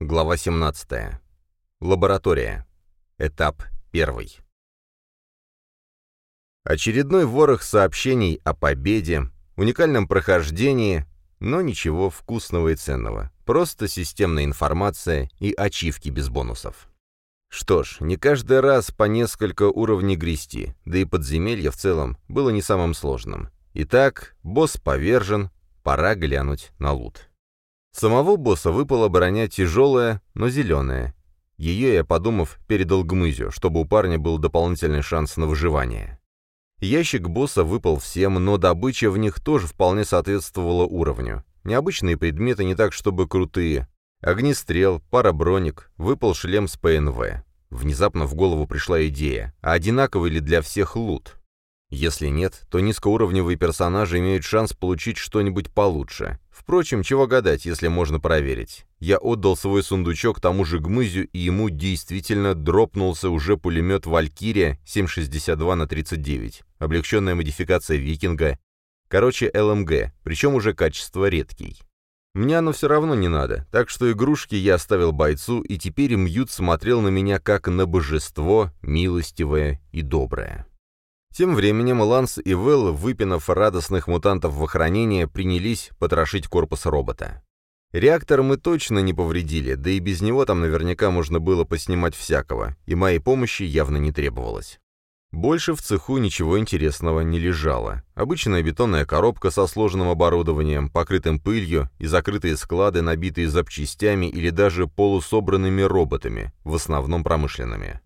Глава 17. Лаборатория. Этап 1. Очередной ворох сообщений о победе, уникальном прохождении, но ничего вкусного и ценного. Просто системная информация и ачивки без бонусов. Что ж, не каждый раз по несколько уровней грести, да и подземелье в целом было не самым сложным. Итак, босс повержен, пора глянуть на лут. Самого босса выпало оборонять тяжелая, но зеленая. Ее я, подумав, передал Гмызю, чтобы у парня был дополнительный шанс на выживание. Ящик босса выпал всем, но добыча в них тоже вполне соответствовала уровню. Необычные предметы не так, чтобы крутые. Огнестрел, параброник, выпал шлем с ПНВ. Внезапно в голову пришла идея, а одинаковый ли для всех лут? Если нет, то низкоуровневые персонажи имеют шанс получить что-нибудь получше. Впрочем, чего гадать, если можно проверить. Я отдал свой сундучок тому же Гмызю, и ему действительно дропнулся уже пулемет «Валькирия» 7,62 на 39, облегченная модификация «Викинга», короче, ЛМГ, причем уже качество редкий. Мне оно все равно не надо, так что игрушки я оставил бойцу, и теперь Мьют смотрел на меня как на божество, милостивое и доброе. Тем временем Ланс и Вэл, выпинав радостных мутантов в охранение, принялись потрошить корпус робота. Реактор мы точно не повредили, да и без него там наверняка можно было поснимать всякого, и моей помощи явно не требовалось. Больше в цеху ничего интересного не лежало. Обычная бетонная коробка со сложным оборудованием, покрытым пылью, и закрытые склады, набитые запчастями или даже полусобранными роботами, в основном промышленными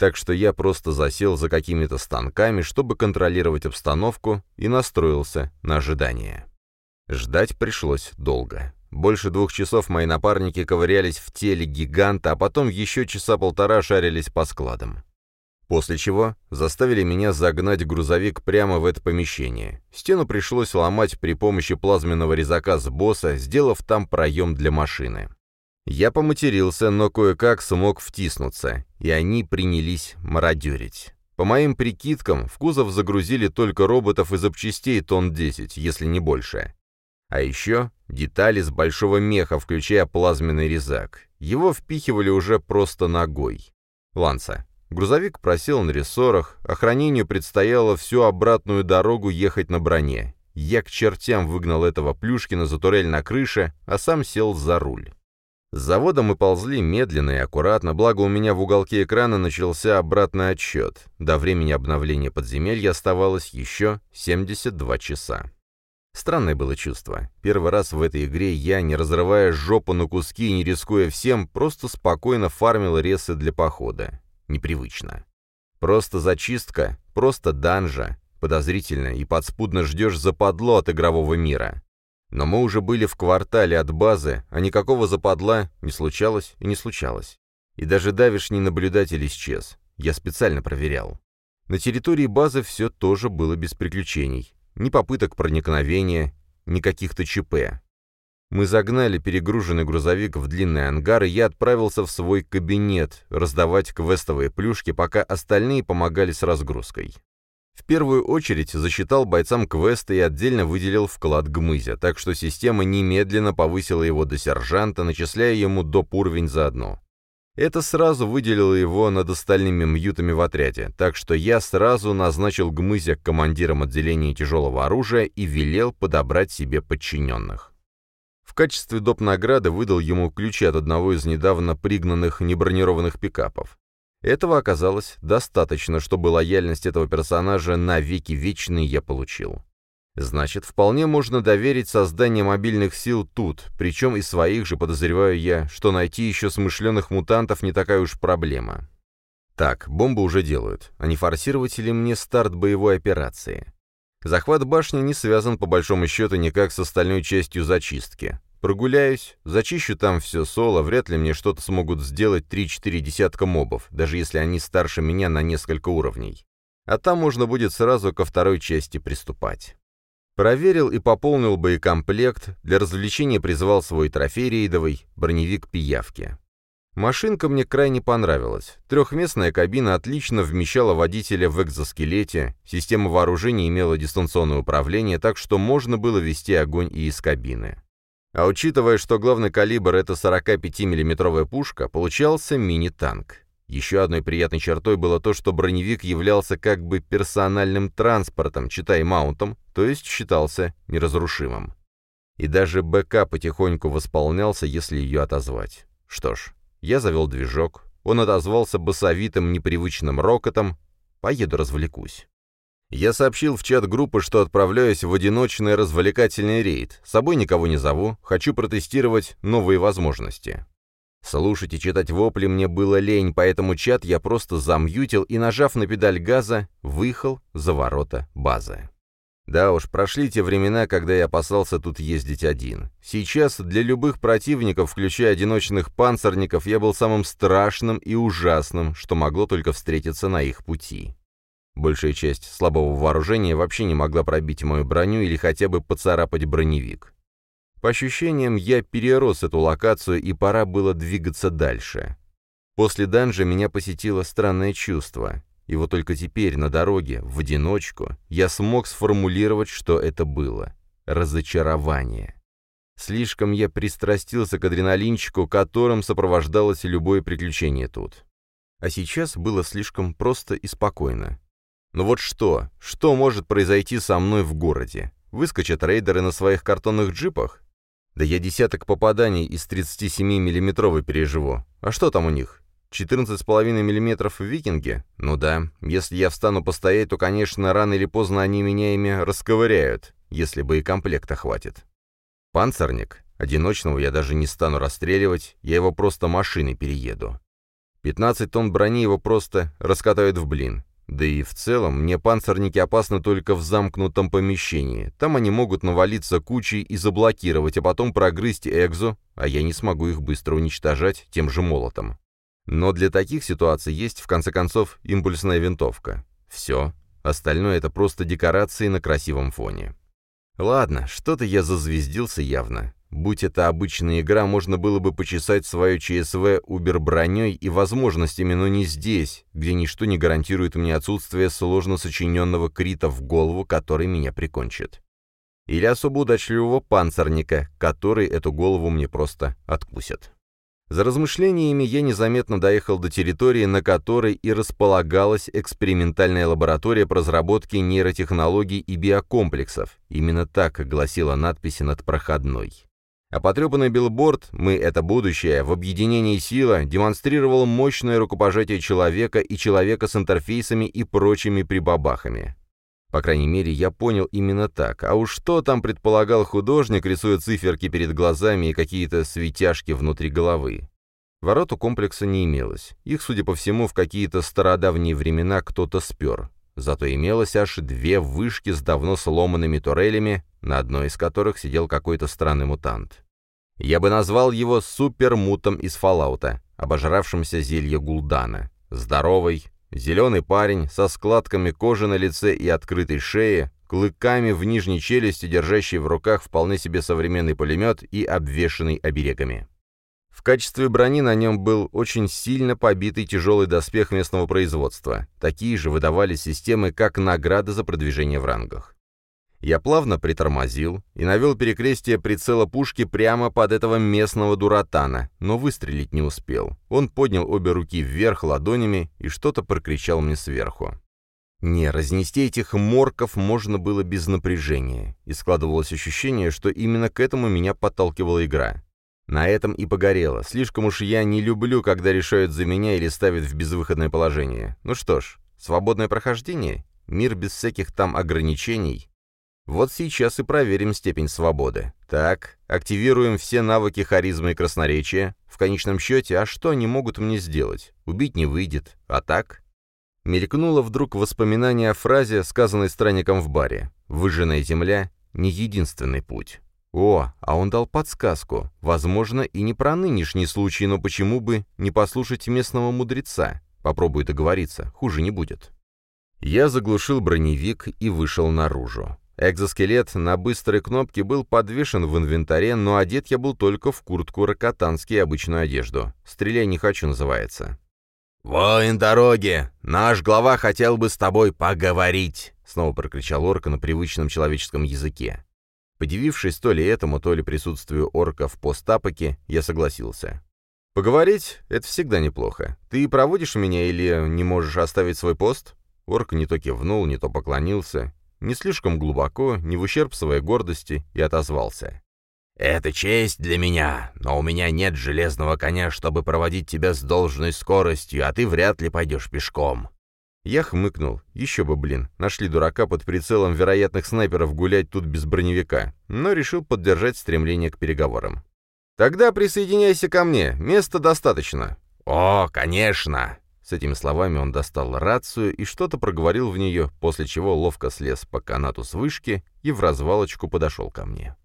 так что я просто засел за какими-то станками, чтобы контролировать обстановку, и настроился на ожидание. Ждать пришлось долго. Больше двух часов мои напарники ковырялись в теле гиганта, а потом еще часа полтора шарились по складам. После чего заставили меня загнать грузовик прямо в это помещение. Стену пришлось ломать при помощи плазменного резака с босса, сделав там проем для машины. Я поматерился, но кое-как смог втиснуться, и они принялись мародерить. По моим прикидкам, в кузов загрузили только роботов и запчастей тонн 10, если не больше. А еще детали с большого меха, включая плазменный резак. Его впихивали уже просто ногой. Ланса. Грузовик просел на рессорах, охранению предстояло всю обратную дорогу ехать на броне. Я к чертям выгнал этого Плюшкина за турель на крыше, а сам сел за руль. С завода мы ползли медленно и аккуратно, благо у меня в уголке экрана начался обратный отсчет. До времени обновления подземелья оставалось еще 72 часа. Странное было чувство. Первый раз в этой игре я, не разрывая жопу на куски и не рискуя всем, просто спокойно фармил ресы для похода. Непривычно. Просто зачистка, просто данжа. Подозрительно и подспудно ждешь западло от игрового мира. Но мы уже были в квартале от базы, а никакого западла не случалось и не случалось. И даже давишний наблюдатель исчез. Я специально проверял. На территории базы все тоже было без приключений. Ни попыток проникновения, ни каких-то ЧП. Мы загнали перегруженный грузовик в длинный ангар, и я отправился в свой кабинет раздавать квестовые плюшки, пока остальные помогали с разгрузкой. В первую очередь засчитал бойцам квеста и отдельно выделил вклад Гмызя, так что система немедленно повысила его до сержанта, начисляя ему доп. уровень заодно. Это сразу выделило его над остальными мьютами в отряде, так что я сразу назначил Гмызя командиром отделения тяжелого оружия и велел подобрать себе подчиненных. В качестве доп. награды выдал ему ключи от одного из недавно пригнанных небронированных пикапов. Этого оказалось достаточно, чтобы лояльность этого персонажа на веки вечные я получил. Значит, вполне можно доверить создание мобильных сил тут, причем и своих же, подозреваю я, что найти еще смышленых мутантов не такая уж проблема. Так, бомбы уже делают, а не форсировать ли мне старт боевой операции? Захват башни не связан по большому счету никак с остальной частью зачистки. Прогуляюсь, зачищу там все соло, вряд ли мне что-то смогут сделать 3-4 десятка мобов, даже если они старше меня на несколько уровней. А там можно будет сразу ко второй части приступать. Проверил и пополнил боекомплект, для развлечения призвал свой трофей рейдовый, броневик пиявки. Машинка мне крайне понравилась. Трехместная кабина отлично вмещала водителя в экзоскелете, система вооружения имела дистанционное управление, так что можно было вести огонь и из кабины. А учитывая, что главный калибр — это 45 миллиметровая пушка, получался мини-танк. Еще одной приятной чертой было то, что броневик являлся как бы персональным транспортом, читай маунтом, то есть считался неразрушимым. И даже БК потихоньку восполнялся, если ее отозвать. Что ж, я завел движок, он отозвался басовитым непривычным рокотом, поеду развлекусь. Я сообщил в чат группы, что отправляюсь в одиночный развлекательный рейд. С собой никого не зову, хочу протестировать новые возможности. Слушать и читать вопли мне было лень, поэтому чат я просто замьютил и, нажав на педаль газа, выехал за ворота базы. Да уж, прошли те времена, когда я опасался тут ездить один. Сейчас для любых противников, включая одиночных панцирников, я был самым страшным и ужасным, что могло только встретиться на их пути. Большая часть слабого вооружения вообще не могла пробить мою броню или хотя бы поцарапать броневик. По ощущениям, я перерос эту локацию, и пора было двигаться дальше. После данжа меня посетило странное чувство. И вот только теперь, на дороге, в одиночку, я смог сформулировать, что это было. Разочарование. Слишком я пристрастился к адреналинчику, которым сопровождалось любое приключение тут. А сейчас было слишком просто и спокойно. Но вот что? Что может произойти со мной в городе? Выскочат рейдеры на своих картонных джипах? Да я десяток попаданий из 37 миллиметровой переживу. А что там у них? 14,5 мм в викинге? Ну да, если я встану постоять, то, конечно, рано или поздно они меня ими расковыряют, если боекомплекта хватит. Панцирник? Одиночного я даже не стану расстреливать, я его просто машиной перееду. 15 тонн брони его просто раскатают в блин. Да и в целом, мне панцирники опасны только в замкнутом помещении. Там они могут навалиться кучей и заблокировать, а потом прогрызть экзо, а я не смогу их быстро уничтожать тем же молотом. Но для таких ситуаций есть, в конце концов, импульсная винтовка. Все. Остальное — это просто декорации на красивом фоне. Ладно, что-то я зазвездился явно. Будь это обычная игра, можно было бы почесать свое ЧСВ убер-броней и возможностями, но не здесь, где ничто не гарантирует мне отсутствие сложно сочиненного крита в голову, который меня прикончит. Или особо удачливого панцирника, который эту голову мне просто откусит. За размышлениями я незаметно доехал до территории, на которой и располагалась экспериментальная лаборатория по разработке нейротехнологий и биокомплексов. Именно так гласила надпись над проходной. А потрепанный билборд «Мы — это будущее» в объединении сила демонстрировал мощное рукопожатие человека и человека с интерфейсами и прочими прибабахами. По крайней мере, я понял именно так. А уж что там предполагал художник, рисуя циферки перед глазами и какие-то светяшки внутри головы? Ворот у комплекса не имелось. Их, судя по всему, в какие-то стародавние времена кто-то спер. Зато имелось аж две вышки с давно сломанными турелями, на одной из которых сидел какой-то странный мутант. Я бы назвал его супермутом из Фоллаута, обожравшимся зелье Гулдана. Здоровый, зеленый парень со складками кожи на лице и открытой шее, клыками в нижней челюсти, держащий в руках вполне себе современный пулемет и обвешанный оберегами. В качестве брони на нем был очень сильно побитый тяжелый доспех местного производства. Такие же выдавали системы как награды за продвижение в рангах. Я плавно притормозил и навел перекрестие прицела пушки прямо под этого местного дуратана, но выстрелить не успел. Он поднял обе руки вверх ладонями и что-то прокричал мне сверху. Не, разнести этих морков можно было без напряжения, и складывалось ощущение, что именно к этому меня подталкивала игра. На этом и погорело. Слишком уж я не люблю, когда решают за меня или ставят в безвыходное положение. Ну что ж, свободное прохождение? Мир без всяких там ограничений? Вот сейчас и проверим степень свободы. Так, активируем все навыки харизмы и красноречия. В конечном счете, а что они могут мне сделать? Убить не выйдет. А так? Мелькнуло вдруг воспоминание о фразе, сказанной странником в баре. «Выжженная земля — не единственный путь». О, а он дал подсказку. Возможно, и не про нынешний случай, но почему бы не послушать местного мудреца? Попробую договориться, хуже не будет. Я заглушил броневик и вышел наружу. Экзоскелет на быстрой кнопке был подвешен в инвентаре, но одет я был только в куртку ракотански и обычную одежду. «Стреляй не хочу» называется. «Воин дороги! Наш глава хотел бы с тобой поговорить!» Снова прокричал орка на привычном человеческом языке. Подивившись то ли этому, то ли присутствию орка в постапоке, я согласился. «Поговорить — это всегда неплохо. Ты проводишь меня или не можешь оставить свой пост?» Орк не то кивнул, не то поклонился, не слишком глубоко, не в ущерб своей гордости, и отозвался. «Это честь для меня, но у меня нет железного коня, чтобы проводить тебя с должной скоростью, а ты вряд ли пойдешь пешком». Я хмыкнул. Еще бы, блин, нашли дурака под прицелом вероятных снайперов гулять тут без броневика, но решил поддержать стремление к переговорам. «Тогда присоединяйся ко мне, места достаточно». «О, конечно!» С этими словами он достал рацию и что-то проговорил в нее, после чего ловко слез по канату с вышки и в развалочку подошел ко мне.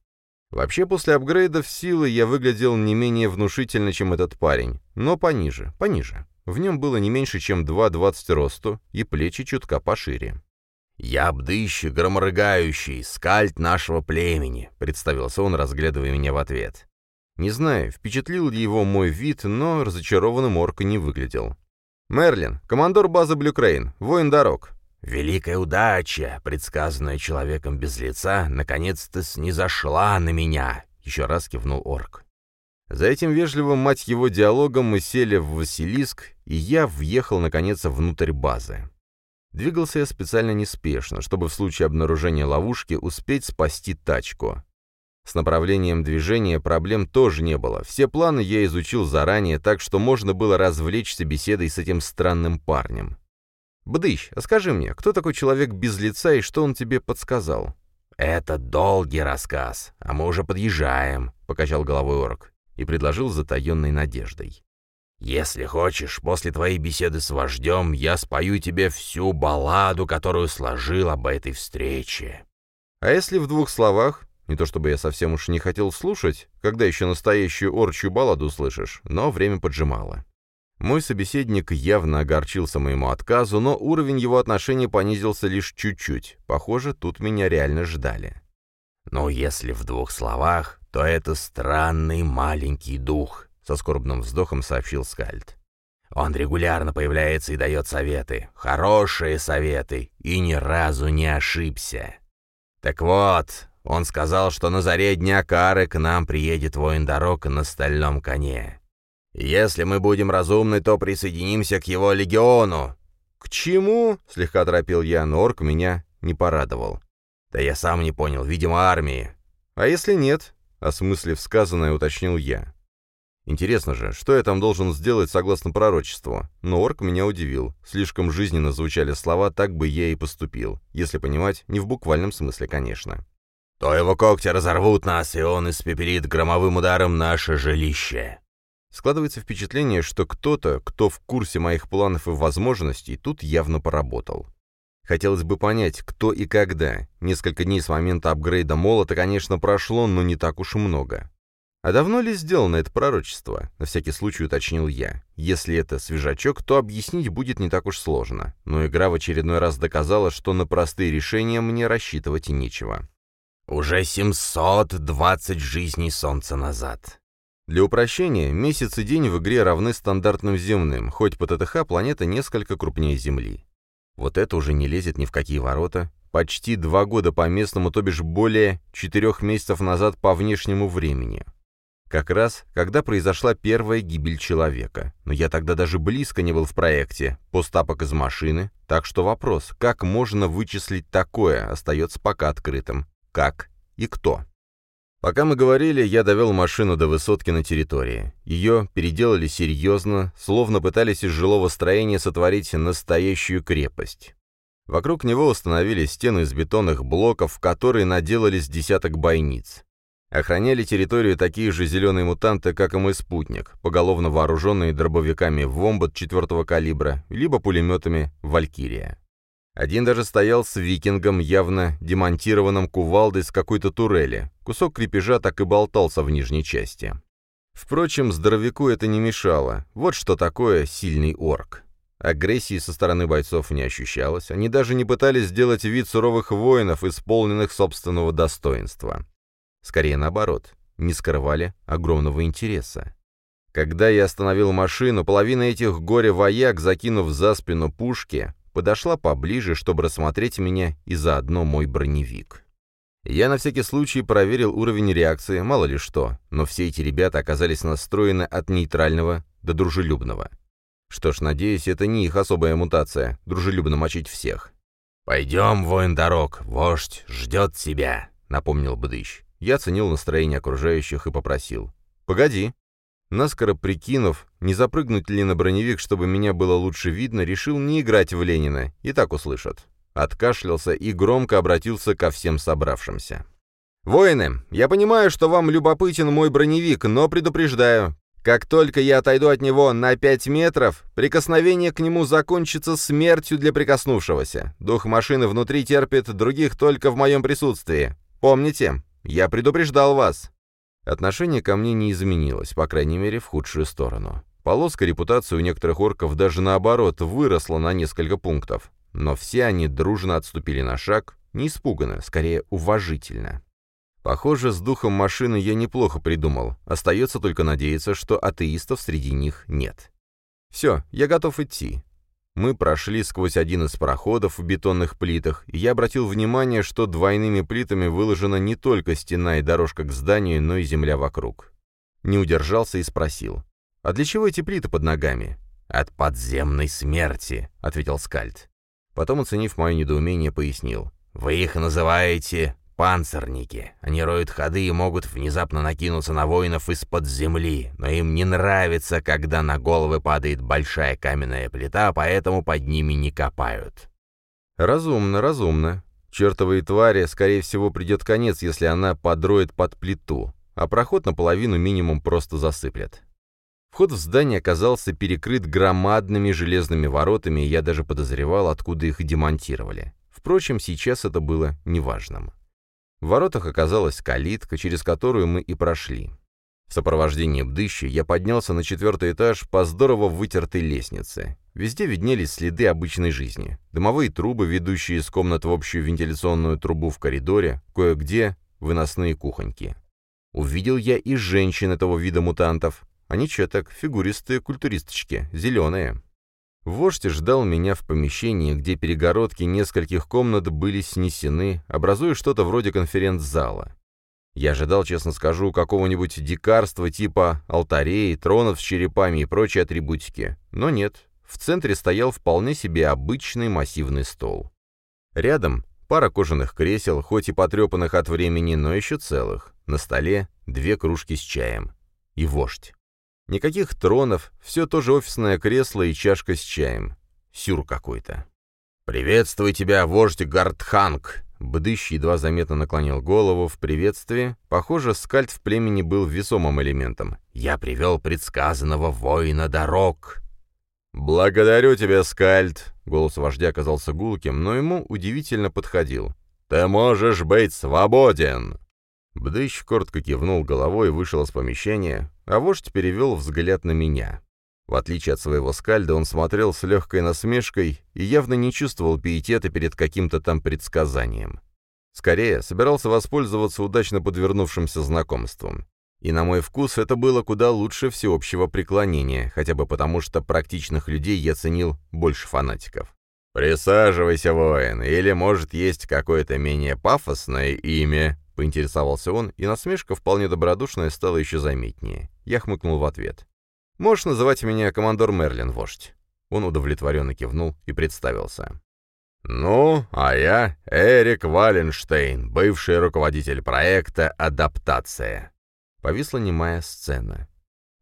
Вообще, после апгрейдов силы я выглядел не менее внушительно, чем этот парень, но пониже, пониже. В нем было не меньше, чем 2,20 росту, и плечи чутка пошире. «Я бдыщ, громорыгающий, скальд нашего племени», — представился он, разглядывая меня в ответ. Не знаю, впечатлил ли его мой вид, но разочарованным орка не выглядел. «Мерлин, командор базы Блюкрейн, воин дорог». «Великая удача, предсказанная человеком без лица, наконец-то снизошла на меня», — еще раз кивнул орк. За этим вежливым, мать его, диалогом мы сели в Василиск, и я въехал, наконец, внутрь базы. Двигался я специально неспешно, чтобы в случае обнаружения ловушки успеть спасти тачку. С направлением движения проблем тоже не было. Все планы я изучил заранее, так что можно было развлечься беседой с этим странным парнем. «Бдыщ, а скажи мне, кто такой человек без лица и что он тебе подсказал?» «Это долгий рассказ, а мы уже подъезжаем», — покачал головой орк и предложил затаенной надеждой. «Если хочешь, после твоей беседы с вождем я спою тебе всю балладу, которую сложил об этой встрече». «А если в двух словах?» Не то чтобы я совсем уж не хотел слушать, когда еще настоящую орчью балладу слышишь, но время поджимало. Мой собеседник явно огорчился моему отказу, но уровень его отношений понизился лишь чуть-чуть. Похоже, тут меня реально ждали. «Ну, если в двух словах, то это странный маленький дух», — со скорбным вздохом сообщил Скальд. «Он регулярно появляется и дает советы, хорошие советы, и ни разу не ошибся. Так вот, он сказал, что на заре дня кары к нам приедет воин дорог на стальном коне. Если мы будем разумны, то присоединимся к его легиону». «К чему?» — слегка торопил я, но орк меня не порадовал. «Да я сам не понял, видимо, армии». «А если нет?» — осмыслив сказанное, уточнил я. Интересно же, что я там должен сделать согласно пророчеству? Но орк меня удивил. Слишком жизненно звучали слова, так бы я и поступил. Если понимать, не в буквальном смысле, конечно то его когти разорвут нас, и он испепелит громовым ударом наше жилище». Складывается впечатление, что кто-то, кто в курсе моих планов и возможностей, тут явно поработал. Хотелось бы понять, кто и когда. Несколько дней с момента апгрейда молота, конечно, прошло, но не так уж и много. А давно ли сделано это пророчество? На всякий случай уточнил я. Если это свежачок, то объяснить будет не так уж сложно. Но игра в очередной раз доказала, что на простые решения мне рассчитывать и нечего. Уже 720 жизней Солнца назад. Для упрощения, месяц и день в игре равны стандартным земным, хоть по ТТХ планета несколько крупнее Земли. Вот это уже не лезет ни в какие ворота. Почти два года по местному, то бишь более четырех месяцев назад по внешнему времени. Как раз, когда произошла первая гибель человека. Но я тогда даже близко не был в проекте. Постапок из машины. Так что вопрос, как можно вычислить такое, остается пока открытым как и кто. Пока мы говорили, я довел машину до высотки на территории. Ее переделали серьезно, словно пытались из жилого строения сотворить настоящую крепость. Вокруг него установили стену из бетонных блоков, в которые наделались десяток бойниц. Охраняли территорию такие же зеленые мутанты, как и мой спутник, поголовно вооруженные дробовиками «Вомбат» четвертого калибра, либо пулеметами «Валькирия». Один даже стоял с викингом, явно демонтированным кувалдой с какой-то турели. Кусок крепежа так и болтался в нижней части. Впрочем, здоровяку это не мешало. Вот что такое сильный орк. Агрессии со стороны бойцов не ощущалось, они даже не пытались сделать вид суровых воинов, исполненных собственного достоинства. Скорее наоборот, не скрывали огромного интереса. Когда я остановил машину, половина этих горе-вояк, закинув за спину пушки, подошла поближе, чтобы рассмотреть меня и заодно мой броневик. Я на всякий случай проверил уровень реакции, мало ли что, но все эти ребята оказались настроены от нейтрального до дружелюбного. Что ж, надеюсь, это не их особая мутация, дружелюбно мочить всех. «Пойдем, воин дорог, вождь ждет тебя», — напомнил Бдыщ. Я оценил настроение окружающих и попросил. «Погоди». Наскоро прикинув, не запрыгнуть ли на броневик, чтобы меня было лучше видно, решил не играть в Ленина, и так услышат. Откашлялся и громко обратился ко всем собравшимся. «Воины, я понимаю, что вам любопытен мой броневик, но предупреждаю, как только я отойду от него на пять метров, прикосновение к нему закончится смертью для прикоснувшегося. Дух машины внутри терпит других только в моем присутствии. Помните, я предупреждал вас». Отношение ко мне не изменилось, по крайней мере, в худшую сторону. Полоска репутации у некоторых орков даже наоборот выросла на несколько пунктов. Но все они дружно отступили на шаг, не испуганно, скорее уважительно. Похоже, с духом машины я неплохо придумал. Остается только надеяться, что атеистов среди них нет. Все, я готов идти. Мы прошли сквозь один из проходов в бетонных плитах, и я обратил внимание, что двойными плитами выложена не только стена и дорожка к зданию, но и земля вокруг. Не удержался и спросил. «А для чего эти плиты под ногами?» «От подземной смерти», — ответил Скальд. Потом, оценив мое недоумение, пояснил. «Вы их называете панцирники. Они роют ходы и могут внезапно накинуться на воинов из-под земли, но им не нравится, когда на головы падает большая каменная плита, поэтому под ними не копают». «Разумно, разумно. Чертовой твари, скорее всего, придет конец, если она подроет под плиту, а проход наполовину минимум просто засыплет. Вход в здание оказался перекрыт громадными железными воротами, и я даже подозревал, откуда их демонтировали. Впрочем, сейчас это было неважным. В воротах оказалась калитка, через которую мы и прошли. В сопровождении бдыщи я поднялся на четвертый этаж по здорово вытертой лестнице. Везде виднелись следы обычной жизни. Дымовые трубы, ведущие из комнат в общую вентиляционную трубу в коридоре, кое-где выносные кухоньки. Увидел я и женщин этого вида мутантов. Они че так, фигуристые культуристочки, зеленые. Вождь ждал меня в помещении, где перегородки нескольких комнат были снесены, образуя что-то вроде конференц-зала. Я ожидал, честно скажу, какого-нибудь дикарства типа алтарей, тронов с черепами и прочей атрибутики. Но нет, в центре стоял вполне себе обычный массивный стол. Рядом пара кожаных кресел, хоть и потрепанных от времени, но еще целых. На столе две кружки с чаем. И вождь. Никаких тронов, все то же офисное кресло и чашка с чаем. Сюр какой-то. «Приветствую тебя, вождь Гардханг!» Бдыщ едва заметно наклонил голову в приветствии. Похоже, скальд в племени был весомым элементом. «Я привел предсказанного воина дорог!» «Благодарю тебя, скальд!» Голос вождя оказался гулким, но ему удивительно подходил. «Ты можешь быть свободен!» Бдыщ коротко кивнул головой и вышел из помещения, а вождь перевел взгляд на меня. В отличие от своего скальда, он смотрел с легкой насмешкой и явно не чувствовал пиетета перед каким-то там предсказанием. Скорее, собирался воспользоваться удачно подвернувшимся знакомством. И на мой вкус это было куда лучше всеобщего преклонения, хотя бы потому, что практичных людей я ценил больше фанатиков. «Присаживайся, воин, или, может, есть какое-то менее пафосное имя?» — поинтересовался он, и насмешка вполне добродушная стала еще заметнее. Я хмыкнул в ответ. «Можешь называть меня командор Мерлин, вождь». Он удовлетворенно кивнул и представился. «Ну, а я Эрик Валенштейн, бывший руководитель проекта «Адаптация». Повисла немая сцена.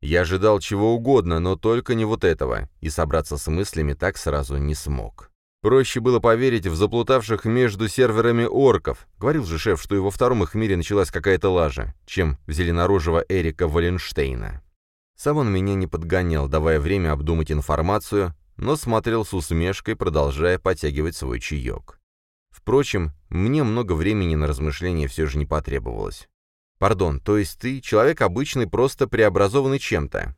Я ожидал чего угодно, но только не вот этого, и собраться с мыслями так сразу не смог. Проще было поверить в заплутавших между серверами орков. Говорил же шеф, что и во втором их мире началась какая-то лажа, чем в зеленорожего Эрика Валенштейна. Сам он меня не подгонял, давая время обдумать информацию, но смотрел с усмешкой, продолжая подтягивать свой чаек. Впрочем, мне много времени на размышления все же не потребовалось. «Пардон, то есть ты, человек обычный, просто преобразованный чем-то?»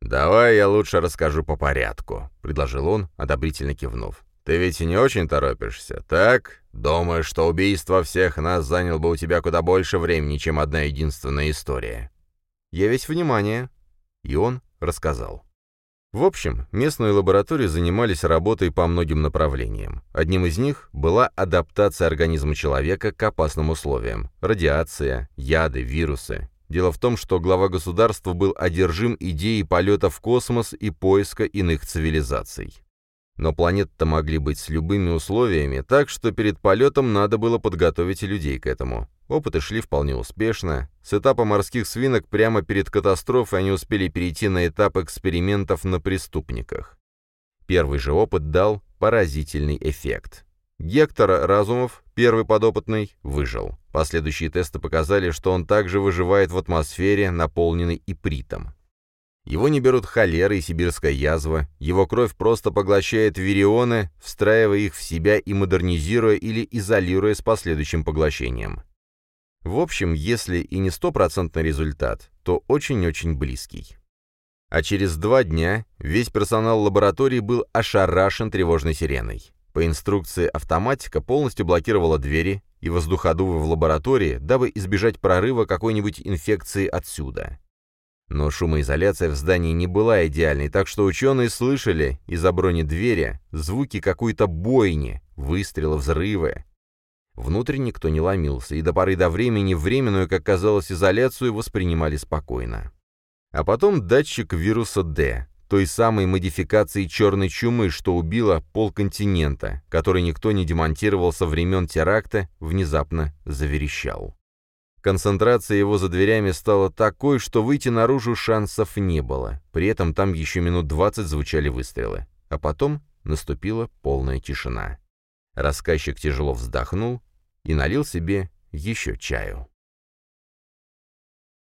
«Давай я лучше расскажу по порядку», — предложил он, одобрительно кивнув. Ты ведь не очень торопишься, так? Думаешь, что убийство всех нас заняло бы у тебя куда больше времени, чем одна единственная история?» «Я весь внимание». И он рассказал. В общем, местные лаборатории занимались работой по многим направлениям. Одним из них была адаптация организма человека к опасным условиям – радиация, яды, вирусы. Дело в том, что глава государства был одержим идеей полета в космос и поиска иных цивилизаций. Но планеты-то могли быть с любыми условиями, так что перед полетом надо было подготовить людей к этому. Опыты шли вполне успешно. С этапа морских свинок прямо перед катастрофой они успели перейти на этап экспериментов на преступниках. Первый же опыт дал поразительный эффект. Гектор Разумов, первый подопытный, выжил. Последующие тесты показали, что он также выживает в атмосфере, наполненной ипритом. Его не берут холера и сибирская язва, его кровь просто поглощает вирионы, встраивая их в себя и модернизируя или изолируя с последующим поглощением. В общем, если и не стопроцентный результат, то очень-очень близкий. А через два дня весь персонал лаборатории был ошарашен тревожной сиреной. По инструкции автоматика полностью блокировала двери и воздуходувы в лаборатории, дабы избежать прорыва какой-нибудь инфекции отсюда. Но шумоизоляция в здании не была идеальной, так что ученые слышали из-за бронедвери звуки какой-то бойни, выстрелы, взрывы. Внутрь никто не ломился, и до поры до времени временную, как казалось, изоляцию воспринимали спокойно. А потом датчик вируса D, той самой модификации черной чумы, что убила полконтинента, который никто не демонтировал со времен теракта, внезапно заверещал. Концентрация его за дверями стала такой, что выйти наружу шансов не было. При этом там еще минут двадцать звучали выстрелы. А потом наступила полная тишина. Рассказчик тяжело вздохнул и налил себе еще чаю.